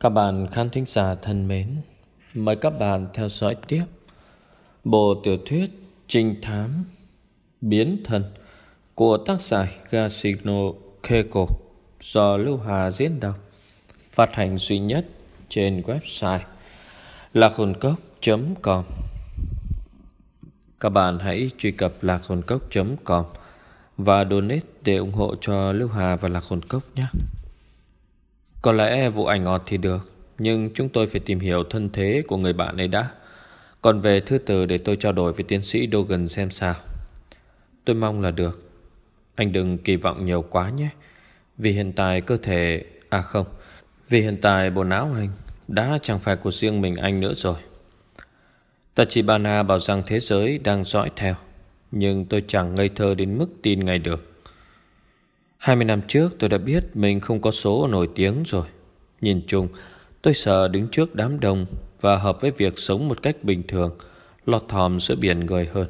Các bạn khán thính giả thân mến, mời các bạn theo dõi tiếp bộ tiểu thuyết Trinh thám Biến thân của tác giả Higashino Keiko do Lưu Hà diễn đọc, phát hành duy nhất trên website lạc hồn cốc.com. Các bạn hãy truy cập lạc hồn cốc.com và donate để ủng hộ cho Lưu Hà và Lạc Hồn Cốc nhé. Có lẽ vụ ảnh ngọt thì được, Nhưng chúng tôi phải tìm hiểu thân thế của người bạn ấy đã. Còn về thư từ để tôi trao đổi với tiến sĩ Dogan xem sao. Tôi mong là được. Anh đừng kỳ vọng nhiều quá nhé. Vì hiện tại cơ thể À không, Vì hiện tại bộ não anh Đã chẳng phải của riêng mình anh nữa rồi. Tachibana bảo rằng thế giới đang dõi theo, Nhưng tôi chẳng ngây thơ đến mức tin ngay được. 20 năm trước tôi đã biết mình không có số nổi tiếng rồi. Nhìn chung, tôi sợ đứng trước đám đông và hợp với việc sống một cách bình thường, lọt thòm giữa biển người hơn.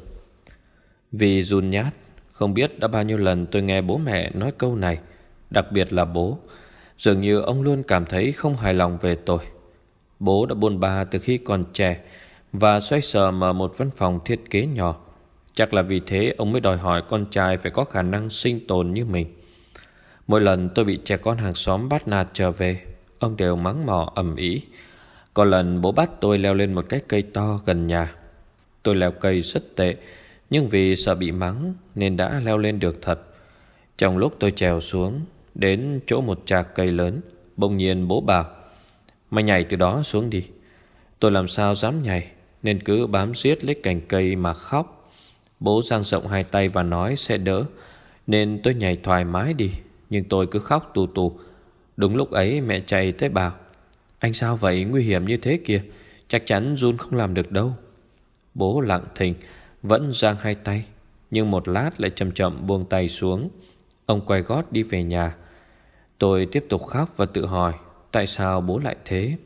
Vì run nhát, không biết đã bao nhiêu lần tôi nghe bố mẹ nói câu này, đặc biệt là bố. Dường như ông luôn cảm thấy không hài lòng về tôi. Bố đã buôn ba từ khi còn trẻ và xoay sở mở một văn phòng thiết kế nhỏ. Chắc là vì thế ông mới đòi hỏi con trai phải có khả năng sinh tồn như mình. Mỗi lần tôi bị trẻ con hàng xóm bắt nạt trở về, Ông đều mắng mỏ ầm ĩ. Có lần bố bắt tôi leo lên một cái cây to gần nhà. Tôi leo cây rất tệ, Nhưng vì sợ bị mắng Nên đã leo lên được thật. Trong lúc tôi trèo xuống, Đến chỗ một trạc cây lớn, Bỗng nhiên bố bảo Mày nhảy từ đó xuống đi. Tôi làm sao dám nhảy, Nên cứ bám giết lấy cành cây mà khóc. Bố giang rộng hai tay và nói sẽ đỡ, Nên tôi nhảy thoải mái đi nhưng tôi cứ khóc tù tù. Đúng lúc ấy mẹ chạy tới bảo, Anh sao vậy? Nguy hiểm như thế kìa. Chắc chắn Jun không làm được đâu. Bố lặng thình, Vẫn giang hai tay, Nhưng một lát lại chậm chậm buông tay xuống. Ông quay gót đi về nhà. Tôi tiếp tục khóc và tự hỏi, Tại sao bố lại thế?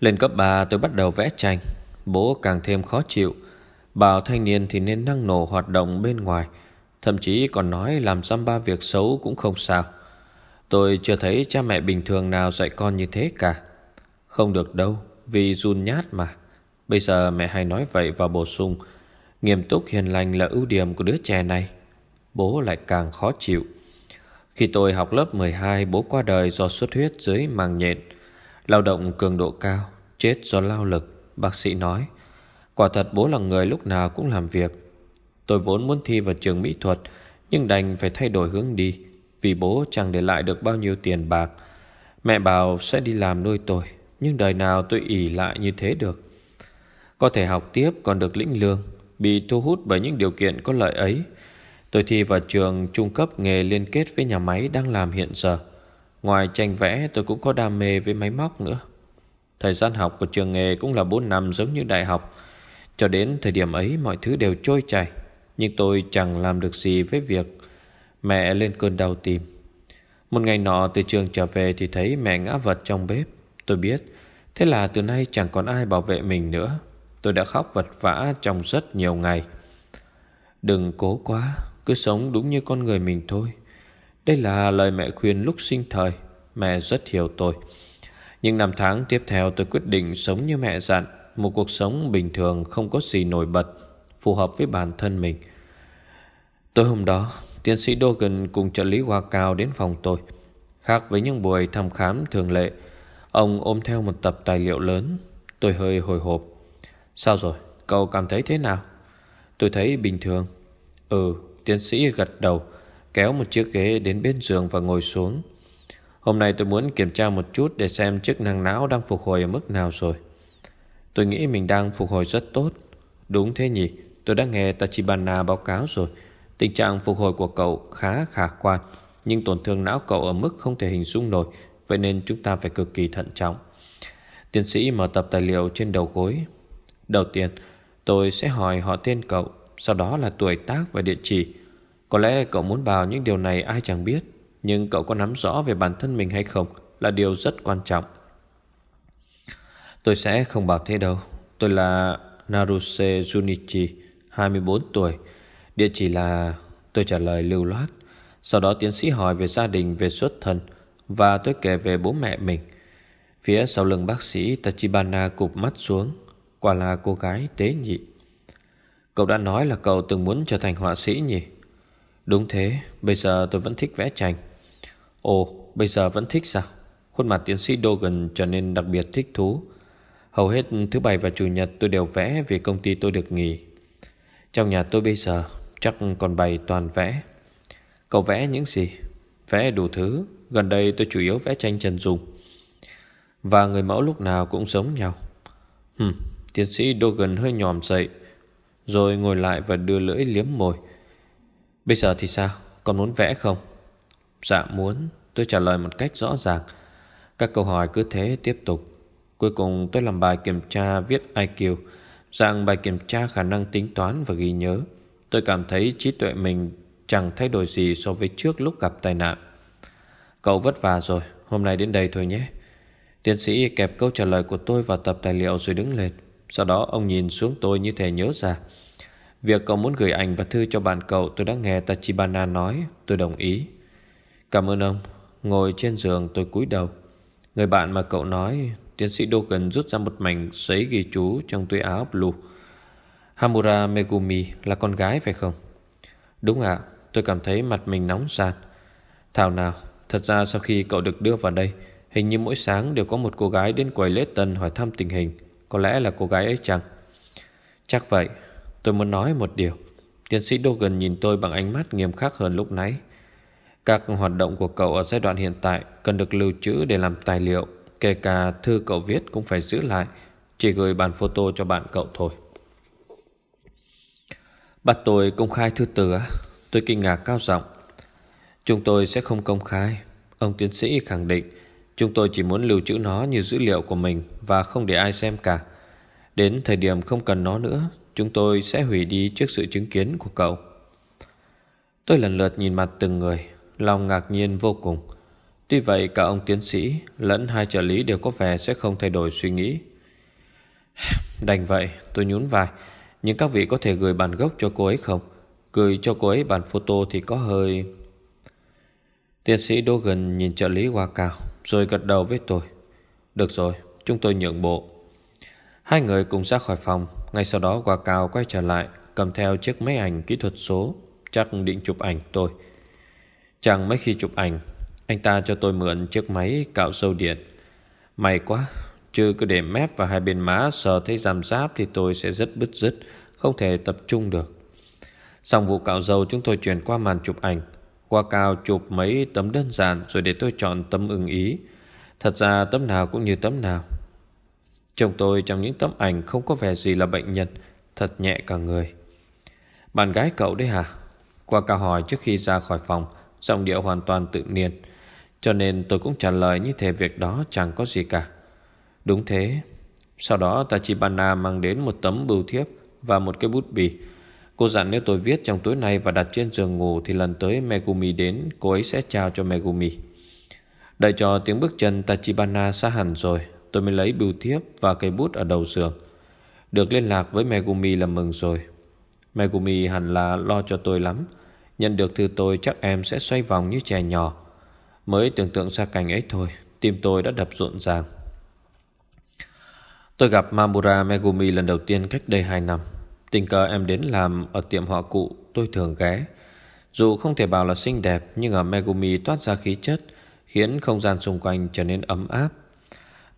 Lên cấp 3 tôi bắt đầu vẽ tranh. Bố càng thêm khó chịu. Bảo thanh niên thì nên năng nổ hoạt động bên ngoài. Thậm chí còn nói làm xăm ba việc xấu cũng không sao. Tôi chưa thấy cha mẹ bình thường nào dạy con như thế cả. Không được đâu, Vì run nhát mà. Bây giờ mẹ hay nói vậy và bổ sung. Nghiêm túc hiền lành là ưu điểm của đứa trẻ này. Bố lại càng khó chịu. Khi tôi học lớp 12 Bố qua đời do xuất huyết dưới màng nhện. Lao động cường độ cao, Chết do lao lực, Bác sĩ nói. Quả thật bố là người lúc nào cũng làm việc. Tôi vốn muốn thi vào trường mỹ thuật, Nhưng đành phải thay đổi hướng đi, Vì bố chẳng để lại được bao nhiêu tiền bạc. Mẹ bảo sẽ đi làm nuôi tôi, Nhưng đời nào tôi ỉ lại như thế được. Có thể học tiếp còn được lĩnh lương, Bị thu hút bởi những điều kiện có lợi ấy. Tôi thi vào trường trung cấp nghề liên kết với nhà máy đang làm hiện giờ. Ngoài tranh vẽ, tôi cũng có đam mê với máy móc nữa. Thời gian học của trường nghề cũng là 4 năm giống như đại học. Cho đến thời điểm ấy, mọi thứ đều trôi chảy nhưng tôi chẳng làm được gì với việc Mẹ lên cơn đau tim. Một ngày nọ, từ trường trở về Thì thấy mẹ ngã vật trong bếp. Tôi biết, Thế là từ nay chẳng còn ai bảo vệ mình nữa. Tôi đã khóc vật vã trong rất nhiều ngày. Đừng cố quá, Cứ sống đúng như con người mình thôi. Đây là lời mẹ khuyên lúc sinh thời. Mẹ rất hiểu tôi. Nhưng năm tháng tiếp theo, tôi quyết định sống như mẹ dặn. Một cuộc sống bình thường không có gì nổi bật phù hợp với bản thân mình. Tối hôm đó, tiến sĩ Dogan cùng trợ lý Hoa Cao đến phòng tôi. Khác với những buổi thăm khám thường lệ, ông ôm theo một tập tài liệu lớn. Tôi hơi hồi hộp. Sao rồi? Cậu cảm thấy thế nào? Tôi thấy bình thường. Ừ, tiến sĩ gật đầu, kéo một chiếc ghế đến bên giường và ngồi xuống. Hôm nay tôi muốn kiểm tra một chút để xem chức năng não đang phục hồi ở mức nào rồi. Tôi nghĩ mình đang phục hồi rất tốt. Đúng thế nhỉ, Tôi đã nghe Tachibana báo cáo rồi. Tình trạng phục hồi của cậu khá khả quan, Nhưng tổn thương não cậu ở mức không thể hình dung nổi, Vậy nên chúng ta phải cực kỳ thận trọng. Tiến sĩ mở tập tài liệu trên đầu gối. Đầu tiên, Tôi sẽ hỏi họ tên cậu, Sau đó là tuổi tác và địa chỉ. Có lẽ cậu muốn bảo những điều này ai chẳng biết, Nhưng cậu có nắm rõ về bản thân mình hay không Là điều rất quan trọng. Tôi sẽ không bảo thế đâu. Tôi là Naruse Junichi. 24 tuổi. Địa chỉ là, Tôi trả lời lưu loát. Sau đó tiến sĩ hỏi về gia đình, Về xuất thân, Và tôi kể về bố mẹ mình. Phía sau lưng bác sĩ, Tachibana cụp mắt xuống, Quả là cô gái tế nhị. Cậu đã nói là cậu từng muốn trở thành họa sĩ nhỉ? Đúng thế, Bây giờ tôi vẫn thích vẽ tranh. Ồ, bây giờ vẫn thích sao? Khuôn mặt tiến sĩ Dogan trở nên đặc biệt thích thú. Hầu hết thứ bảy và chủ nhật tôi đều vẽ Vì công ty tôi được nghỉ. Trong nhà tôi bây giờ, Chắc còn bày toàn vẽ. Cậu vẽ những gì? Vẽ đủ thứ. Gần đây tôi chủ yếu vẽ tranh chân dung. Và người mẫu lúc nào cũng giống nhau. Hừm, Tiến sĩ Dogan hơi nhòm dậy, Rồi ngồi lại và đưa lưỡi liếm môi. Bây giờ thì sao? Còn muốn vẽ không? Dạ muốn. Tôi trả lời một cách rõ ràng. Các câu hỏi cứ thế tiếp tục. Cuối cùng tôi làm bài kiểm tra viết IQ Dạng bài kiểm tra khả năng tính toán và ghi nhớ. Tôi cảm thấy trí tuệ mình chẳng thay đổi gì so với trước lúc gặp tai nạn. Cậu vất vả rồi, Hôm nay đến đây thôi nhé. Tiến sĩ kẹp câu trả lời của tôi vào tập tài liệu rồi đứng lên. Sau đó ông nhìn xuống tôi như thể nhớ ra. Việc cậu muốn gửi ảnh và thư cho bạn cậu, Tôi đã nghe Tachibana nói, Tôi đồng ý. Cảm ơn ông. Ngồi trên giường, tôi cúi đầu. Người bạn mà cậu nói Tiến sĩ Dogen rút ra một mảnh giấy ghi chú Trong túi áo blue. Hamura Megumi là con gái phải không? Đúng ạ, Tôi cảm thấy mặt mình nóng sàn. Thảo nào, Thật ra sau khi cậu được đưa vào đây, Hình như mỗi sáng đều có một cô gái đến quầy lễ tân hỏi thăm tình hình. Có lẽ là cô gái ấy chăng? Chắc vậy, Tôi muốn nói một điều. Tiến sĩ Dogen nhìn tôi bằng ánh mắt nghiêm khắc hơn lúc nãy. Các hoạt động của cậu ở giai đoạn hiện tại Cần được lưu trữ để làm tài liệu. Kể cả thư cậu viết cũng phải giữ lại. Chỉ gửi bản photo cho bạn cậu thôi. Bắt tôi công khai thư từ á? Tôi kinh ngạc cao giọng. Chúng tôi sẽ không công khai. Ông tiến sĩ khẳng định, Chúng tôi chỉ muốn lưu trữ nó như dữ liệu của mình Và không để ai xem cả. Đến thời điểm không cần nó nữa, Chúng tôi sẽ hủy đi trước sự chứng kiến của cậu. Tôi lần lượt nhìn mặt từng người, Lòng ngạc nhiên vô cùng. Tuy vậy, cả ông tiến sĩ Lẫn hai trợ lý đều có vẻ sẽ không thay đổi suy nghĩ. Đành vậy, tôi nhún vai. Nhưng các vị có thể gửi bản gốc cho cô ấy không? Gửi cho cô ấy bản photo thì có hơi Tiến sĩ Dogan nhìn trợ lý qua cao, Rồi gật đầu với tôi. Được rồi, chúng tôi nhượng bộ. Hai người cùng ra khỏi phòng. Ngay sau đó qua cao quay trở lại, Cầm theo chiếc máy ảnh kỹ thuật số, Chắc định chụp ảnh tôi. Chẳng mấy khi chụp ảnh anh ta cho tôi mượn chiếc máy cạo sâu điện. May quá Chứ cứ để mép và hai bên má sờ thấy giam giáp Thì tôi sẽ rất bứt rứt, Không thể tập trung được. Xong vụ cạo dầu chúng tôi chuyển qua màn chụp ảnh. Qua cao chụp mấy tấm đơn giản Rồi để tôi chọn tấm ưng ý. Thật ra tấm nào cũng như tấm nào. Chồng tôi trong những tấm ảnh Không có vẻ gì là bệnh nhân, Thật nhẹ cả người. Bạn gái cậu đấy hả? Qua cao hỏi trước khi ra khỏi phòng, Giọng điệu hoàn toàn tự nhiên. Cho nên tôi cũng trả lời như thế việc đó chẳng có gì cả. Đúng thế. Sau đó Tachibana mang đến một tấm bưu thiếp Và một cái bút bì. Cô dặn nếu tôi viết trong tối nay và đặt trên giường ngủ Thì lần tới Megumi đến, Cô ấy sẽ trao cho Megumi. Đợi cho tiếng bước chân Tachibana xa hẳn rồi, Tôi mới lấy bưu thiếp và cây bút ở đầu giường. Được liên lạc với Megumi là mừng rồi. Megumi hẳn là lo cho tôi lắm. Nhận được thư tôi chắc em sẽ xoay vòng như trẻ nhỏ. Mới tưởng tượng ra cảnh ấy thôi, Tim tôi đã đập rộn ràng Tôi gặp Mamura Megumi lần đầu tiên cách đây 2 năm Tình cờ em đến làm ở tiệm họ cụ tôi thường ghé. Dù không thể bảo là xinh đẹp, nhưng ở Megumi toát ra khí chất, khiến không gian xung quanh trở nên ấm áp.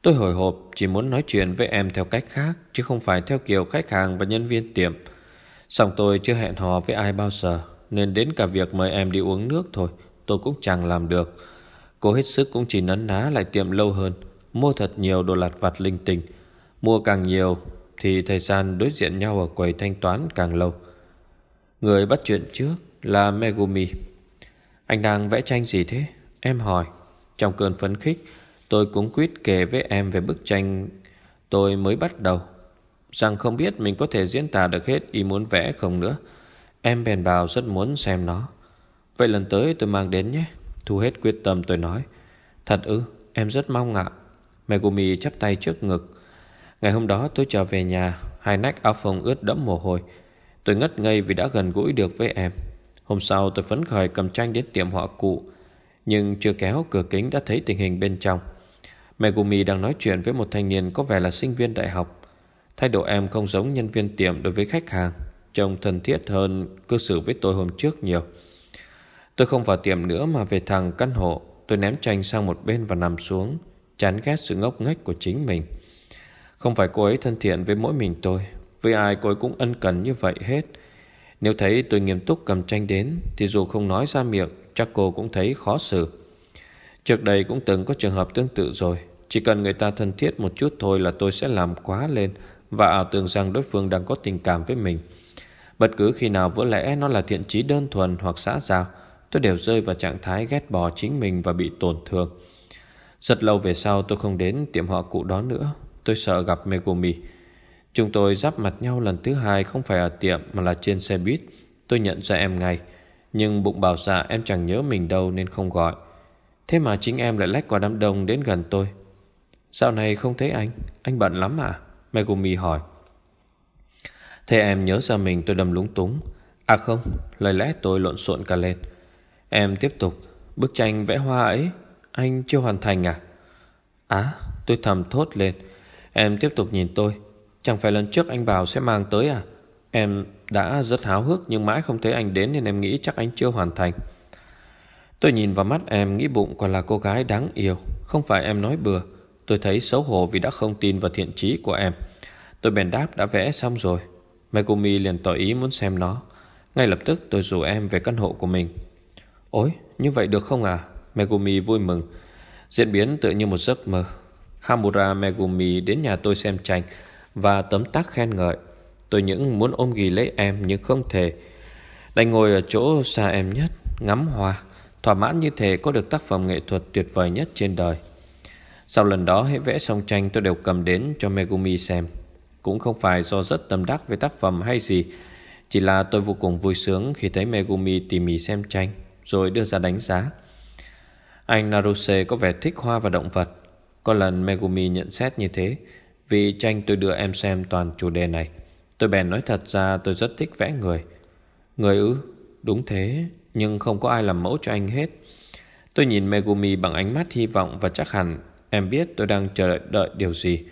Tôi hồi hộp chỉ muốn nói chuyện với em theo cách khác, chứ không phải theo kiểu khách hàng và nhân viên tiệm. Xong tôi chưa hẹn hò với ai bao giờ, nên đến cả việc mời em đi uống nước thôi, tôi cũng chẳng làm được. Cô hết sức cũng chỉ nấn ná lại tiệm lâu hơn mua thật nhiều đồ lặt vặt linh tinh. Mua càng nhiều thì thời gian đối diện nhau ở quầy thanh toán càng lâu. Người bắt chuyện trước là Megumi. Anh đang vẽ tranh gì thế? Em hỏi. Trong cơn phấn khích, tôi cũng quyết kể với em về bức tranh tôi mới bắt đầu. Rằng không biết mình có thể diễn tả được hết ý muốn vẽ không nữa. Em bèn bảo rất muốn xem nó. Vậy lần tới tôi mang đến nhé. Thu hết quyết tâm tôi nói. Thật ư, em rất mong ạ. Megumi chắp tay trước ngực. Ngày hôm đó tôi trở về nhà Hai nách áo phông ướt đẫm mồ hôi Tôi ngất ngây vì đã gần gũi được với em Hôm sau tôi phấn khởi cầm tranh đến tiệm họa cụ Nhưng chưa kéo cửa kính đã thấy tình hình bên trong Megumi đang nói chuyện với một thanh niên có vẻ là sinh viên đại học Thái độ em không giống nhân viên tiệm đối với khách hàng Trông thân thiết hơn cư xử với tôi hôm trước nhiều Tôi không vào tiệm nữa mà về thẳng căn hộ. Tôi ném tranh sang một bên và nằm xuống, Chán ghét sự ngốc nghếch của chính mình. Không phải cô ấy thân thiện với mỗi mình tôi. Với ai cô ấy cũng ân cần như vậy hết. Nếu thấy tôi nghiêm túc cầm tranh đến, Thì dù không nói ra miệng, Chắc cô cũng thấy khó xử. Trước đây cũng từng có trường hợp tương tự rồi. Chỉ cần người ta thân thiết một chút thôi Là tôi sẽ làm quá lên Và ảo tưởng rằng đối phương đang có tình cảm với mình. Bất cứ khi nào vỡ lẽ nó là thiện trí đơn thuần hoặc xã giao. Tôi đều rơi vào trạng thái ghét bỏ chính mình và bị tổn thương. Rất lâu về sau tôi không đến tiệm họ cụ đó nữa. Tôi sợ gặp Megumi. Chúng tôi giáp mặt nhau lần thứ hai không phải ở tiệm mà là trên xe buýt. Tôi nhận ra em ngay. Nhưng bụng bảo dạ em chẳng nhớ mình đâu nên không gọi. Thế mà chính em lại lách qua đám đông đến gần tôi. Dạo này không thấy anh. Anh bận lắm à? Megumi hỏi. Thế em nhớ ra mình tôi đâm lúng túng. À không, Lời lẽ tôi lộn xộn cả lên. Em tiếp tục, Bức tranh vẽ hoa ấy, Anh chưa hoàn thành à? Á, tôi thầm thốt lên. Em tiếp tục nhìn tôi, Chẳng phải lần trước anh bảo sẽ mang tới à? Em đã rất háo hức Nhưng mãi không thấy anh đến Nên em nghĩ chắc anh chưa hoàn thành. Tôi nhìn vào mắt em nghĩ bụng còn là cô gái đáng yêu. Không phải em nói bừa, Tôi thấy xấu hổ vì đã không tin vào thiện trí của em. Tôi bèn đáp đã vẽ xong rồi. Megumi liền tỏ ý muốn xem nó. Ngay lập tức tôi rủ em về căn hộ của mình. Ôi, như vậy được không à? Megumi vui mừng. Diễn biến tự như một giấc mơ. Hamura Megumi đến nhà tôi xem tranh Và tấm tắc khen ngợi. Tôi những muốn ôm ghì lấy em Nhưng không thể. Đành ngồi ở chỗ xa em nhất, Ngắm hoa. Thỏa mãn như thế có được tác phẩm nghệ thuật tuyệt vời nhất trên đời. Sau lần đó hãy vẽ xong tranh tôi đều cầm đến cho Megumi xem. Cũng không phải do rất tâm đắc về tác phẩm hay gì, Chỉ là tôi vô cùng vui sướng khi thấy Megumi tỉ mỉ xem tranh. Rồi đưa ra đánh giá Anh Naruse có vẻ thích hoa và động vật Có lần Megumi nhận xét như thế Vì tranh tôi đưa em xem toàn chủ đề này Tôi bèn nói thật ra tôi rất thích vẽ người Người ư Đúng thế nhưng không có ai làm mẫu cho anh hết. Tôi nhìn Megumi bằng ánh mắt hy vọng và chắc hẳn em biết tôi đang chờ đợi, đợi điều gì.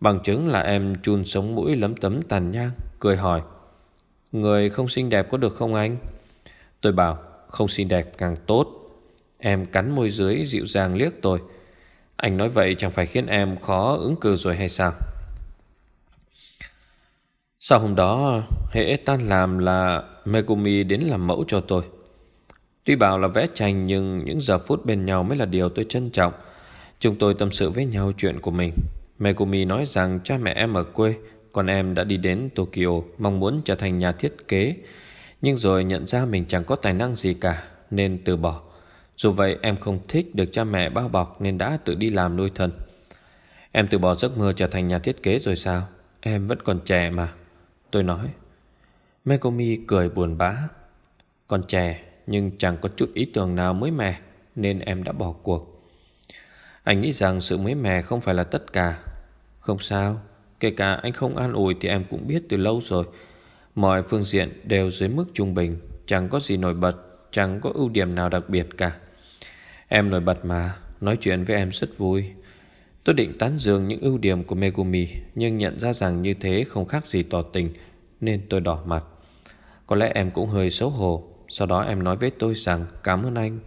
Bằng chứng là em chun sống mũi lấm tấm tàn nhang, cười hỏi. Người không xinh đẹp có được không anh? Tôi bảo, không xinh đẹp càng tốt. Em cắn môi dưới dịu dàng liếc tôi. Anh nói vậy chẳng phải khiến em khó ứng cử rồi hay sao? Sau hôm đó, hệ tan làm là Megumi đến làm mẫu cho tôi. Tuy bảo là vẽ tranh nhưng những giờ phút bên nhau mới là điều tôi trân trọng. Chúng tôi tâm sự với nhau chuyện của mình. Megumi nói rằng cha mẹ em ở quê, còn em đã đi đến Tokyo mong muốn trở thành nhà thiết kế. Nhưng rồi nhận ra mình chẳng có tài năng gì cả, nên từ bỏ. Dù vậy, em không thích được cha mẹ bao bọc nên đã tự đi làm nuôi thân. Em từ bỏ giấc mơ trở thành nhà thiết kế rồi sao? Em vẫn còn trẻ mà. Tôi nói. Megumi cười buồn bã. Còn trẻ, nhưng chẳng có chút ý tưởng nào mới mẻ, Nên em đã bỏ cuộc Anh nghĩ rằng sự mới mẻ không phải là tất cả Không sao, Kể cả anh không an ủi thì em cũng biết từ lâu rồi Mọi phương diện đều dưới mức trung bình, Chẳng có gì nổi bật, Chẳng có ưu điểm nào đặc biệt cả. Em nổi bật mà, Nói chuyện với em rất vui. Tôi định tán dương những ưu điểm của Megumi, Nhưng nhận ra rằng như thế không khác gì tỏ tình, Nên tôi đỏ mặt. Có lẽ em cũng hơi xấu hổ, sau đó em nói với tôi rằng, cảm ơn anh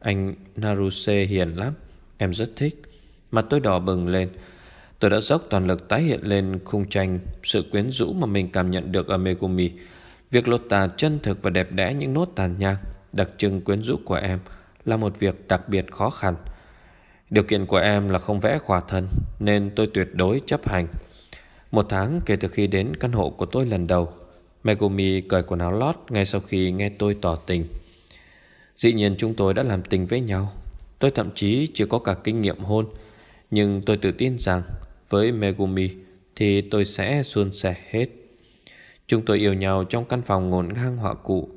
Anh Naruse hiền lắm, Em rất thích. Mặt tôi đỏ bừng lên Tôi đã dốc toàn lực tái hiện lên khung tranh, Sự quyến rũ mà mình cảm nhận được ở Megumi Việc lột tà chân thực và đẹp đẽ những nốt tàn nhang, Đặc trưng quyến rũ của em, Là một việc đặc biệt khó khăn Điều kiện của em là không vẽ khỏa thân, Nên tôi tuyệt đối chấp hành Một tháng kể từ khi đến căn hộ của tôi lần đầu, Megumi cởi quần áo lót ngay sau khi nghe tôi tỏ tình. Dĩ nhiên chúng tôi đã làm tình với nhau. Tôi thậm chí chưa có cả kinh nghiệm hôn. Nhưng tôi tự tin rằng với Megumi thì tôi sẽ suôn sẻ hết. Chúng tôi yêu nhau trong căn phòng ngổn ngang họa cụ.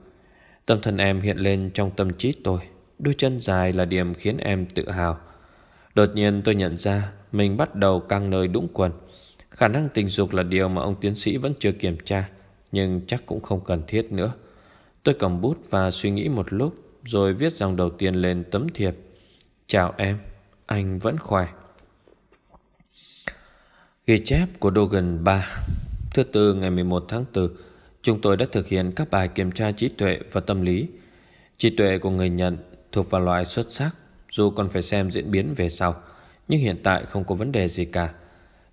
Tâm thần em hiện lên trong tâm trí tôi. Đôi chân dài là điểm khiến em tự hào. Đột nhiên tôi nhận ra mình bắt đầu căng nơi đũng quần. Khả năng tình dục là điều mà ông tiến sĩ vẫn chưa kiểm tra. Nhưng chắc cũng không cần thiết nữa Tôi cầm bút và suy nghĩ một lúc Rồi viết dòng đầu tiên lên tấm thiệp Chào em, anh vẫn khỏe Ghi chép của Dogan 3 Thứ tư ngày 11 tháng 4 Chúng tôi đã thực hiện các bài kiểm tra trí tuệ và tâm lý. Trí tuệ của người nhận thuộc vào loại xuất sắc, Dù còn phải xem diễn biến về sau, Nhưng hiện tại không có vấn đề gì cả.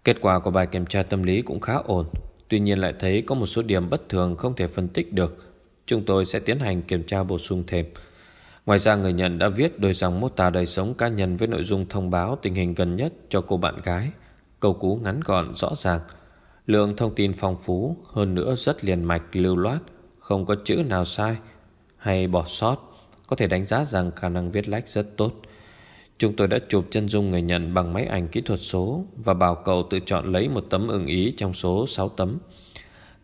Kết quả của bài kiểm tra tâm lý cũng khá ổn, Tuy nhiên lại thấy có một số điểm bất thường không thể phân tích được. Chúng tôi sẽ tiến hành kiểm tra bổ sung thêm. Ngoài ra, người nhận đã viết đôi dòng mô tả đời sống cá nhân với nội dung thông báo tình hình gần nhất cho cô bạn gái. Câu cú ngắn gọn rõ ràng. Lượng thông tin phong phú hơn nữa rất liền mạch lưu loát, không có chữ nào sai hay bỏ sót. Có thể đánh giá rằng khả năng viết lách rất tốt. Chúng tôi đã chụp chân dung người nhận bằng máy ảnh kỹ thuật số và bảo cậu tự chọn lấy một tấm ưng ý trong số 6 tấm.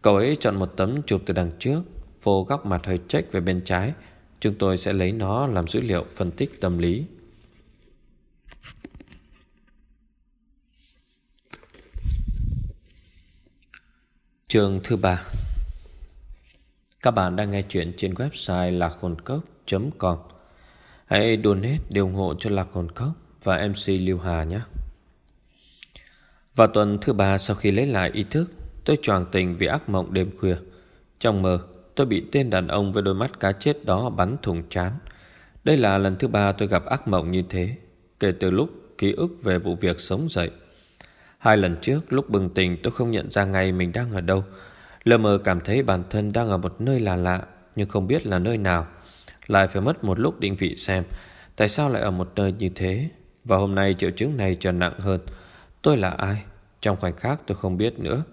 Cậu ấy chọn một tấm chụp từ đằng trước, vô góc mặt hơi chếch về bên trái, Chúng tôi sẽ lấy nó làm dữ liệu phân tích tâm lý. Chương thứ ba Các bạn đang nghe chuyện trên website lạc hồn cốc.com Hãy donate để ủng hộ cho Lạc Hồn Cốc và MC Lưu Hà nhé. Vào tuần thứ ba sau khi lấy lại ý thức, tôi choàng tình vì ác mộng đêm khuya. Trong mơ, tôi bị tên đàn ông với đôi mắt cá chết đó bắn thùng chán. Đây là lần thứ ba tôi gặp ác mộng như thế, kể từ lúc ký ức về vụ việc sống dậy. Hai lần trước, lúc bừng tỉnh tôi không nhận ra ngay mình đang ở đâu. Lờ mờ cảm thấy bản thân đang ở một nơi lạ lạ, nhưng không biết là nơi nào. Lại phải mất một lúc định vị xem, tại sao lại ở một nơi như thế. Và hôm nay triệu chứng này trở nặng hơn. Tôi là ai? Trong khoảnh khắc tôi không biết nữa.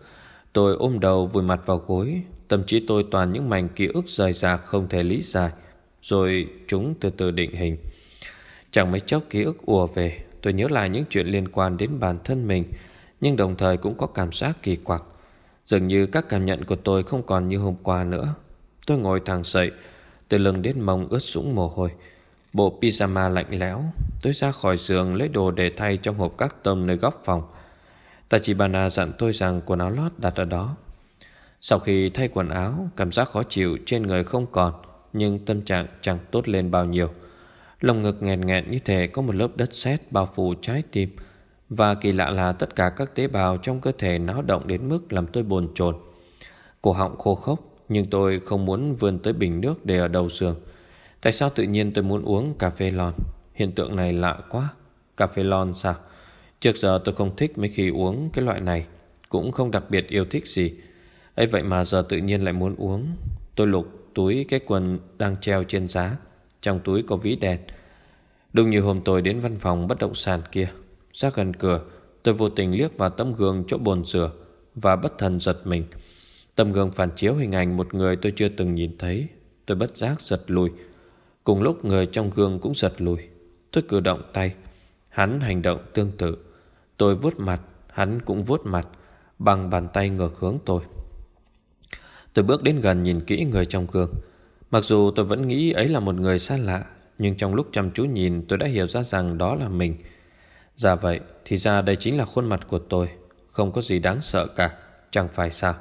Tôi ôm đầu vùi mặt vào gối Tâm trí tôi toàn những mảnh ký ức rời rạc không thể lý giải Rồi chúng từ từ định hình Chẳng mấy chốc ký ức ùa về Tôi nhớ lại những chuyện liên quan đến bản thân mình nhưng đồng thời cũng có cảm giác kỳ quặc. Dường như các cảm nhận của tôi không còn như hôm qua nữa. Tôi ngồi thẳng dậy, Từ lưng đến mông ướt sũng mồ hôi. Bộ pyjama lạnh lẽo, Tôi ra khỏi giường lấy đồ để thay trong hộp các tông nơi góc phòng. Tachibana dặn tôi rằng quần áo lót đặt ở đó. Sau khi thay quần áo, Cảm giác khó chịu trên người không còn, Nhưng tâm trạng chẳng tốt lên bao nhiêu. Lồng ngực nghẹn nghẹn như thể Có một lớp đất sét bao phủ trái tim. Và kỳ lạ là tất cả các tế bào Trong cơ thể náo động đến mức Làm tôi bồn chồn. Cổ họng khô khốc, Nhưng tôi không muốn vươn tới bình nước để ở đầu giường. Tại sao tự nhiên tôi muốn uống cà phê lon? Hiện tượng này lạ quá. Cà phê lon sao? Trước giờ tôi không thích mấy khi uống cái loại này. Cũng không đặc biệt yêu thích gì. Ấy vậy mà giờ tự nhiên lại muốn uống. Tôi lục túi cái quần đang treo trên giá. Trong túi có ví đèn. Đúng như hôm tôi đến văn phòng bất động sản kia. Ra gần cửa, Tôi vô tình liếc vào tấm gương chỗ bồn rửa Và bất thần giật mình. Tấm gương phản chiếu hình ảnh một người tôi chưa từng nhìn thấy. Tôi bất giác giật lùi. Cùng lúc người trong gương cũng giật lùi. Tôi cử động tay. Hắn hành động tương tự. Tôi vuốt mặt, Hắn cũng vuốt mặt, Bằng bàn tay ngược hướng tôi. Tôi bước đến gần nhìn kỹ người trong gương. Mặc dù tôi vẫn nghĩ ấy là một người xa lạ, Nhưng trong lúc chăm chú nhìn tôi đã hiểu ra rằng đó là mình. Dạ vậy, Thì ra đây chính là khuôn mặt của tôi. Không có gì đáng sợ cả, Chẳng phải sao?